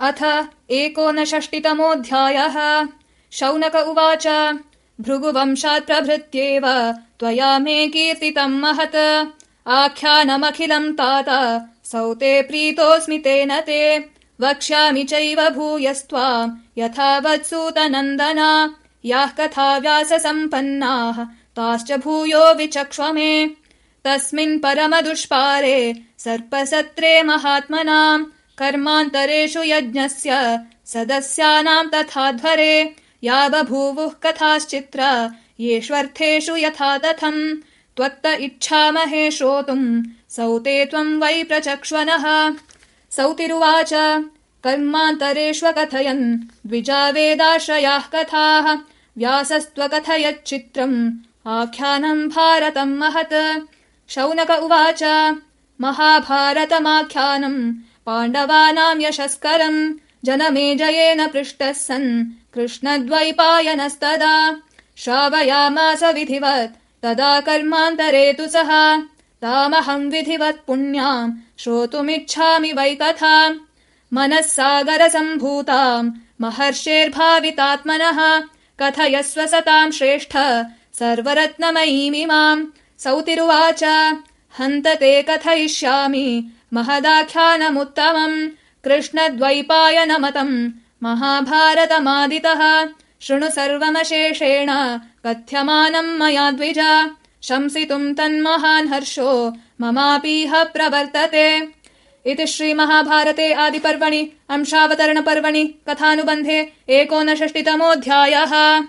अथ एकोनषष्टितमोऽध्यायः। शौनक उवाच भृगुवंशात् प्रभृत्येव त्वया मे कीर्तितम् महत्। आख्यानमखिलम् तात सौते प्रीतोऽस्मि तेन ते। वक्ष्यामि चैव भूयस्त्वाम् यथा वत्सूतनन्दना याः कथा व्याससम्पन्नाः ताश्च भूयो विचक्ष्व मे। तस्मिन् परमदुष्पारे सर्पसत्रे महात्मनाम् कर्मान्तरेषु यज्ञस्य सदस्यानाम् तथाध्वरे या बभूवुः कथाश्चित्र येष्वर्थेषु यथा तथम्। त्वत्त इच्छामहे श्रोतुम् सौते त्वम् वै प्रचक्ष्वनः। सौतिरुवाच कर्मान्तरेष्वकथयन् द्विजा वेदाश्रयाः कथाः। व्यासस्त्वकथयच्चित्रम् आख्यानम् भारतम् महत्। शौनक उवाच महाभारतमाख्यानम्। पाण्डवानाम् यशस्करम्। जनमेजयेन पृष्टः सन् कृष्णद्वैपायनस्तदा। श्रावयामास विधिवत्। तदा कर्मान्तरे तु सः। तामहम् विधिवत् पुण्याम्। श्रोतुमिच्छामि वै कथा। मनः सागरसम्भूताम् महर्षेर्भावितात्मनः। कथयस्व सताम् श्रेष्ठ। सर्वरत्नमयीमिमाम्। सौतिरुवाच हन्त ते कथयिष्यामि। महदाख्यानमुत्तमम्। कृष्णद्वैपायनमतम्। महाभारतमादितः। शृणु सर्वमशेषेण। कथ्यमानम् मया द्विज। शंसितुम् तन्महान् हर्षो। ममापीह प्रवर्तते। इति श्रीमहाभारते आदिपर्वणि अंशावतरणपर्वणि कथानुबन्धे एकोनषष्टितमोऽध्यायः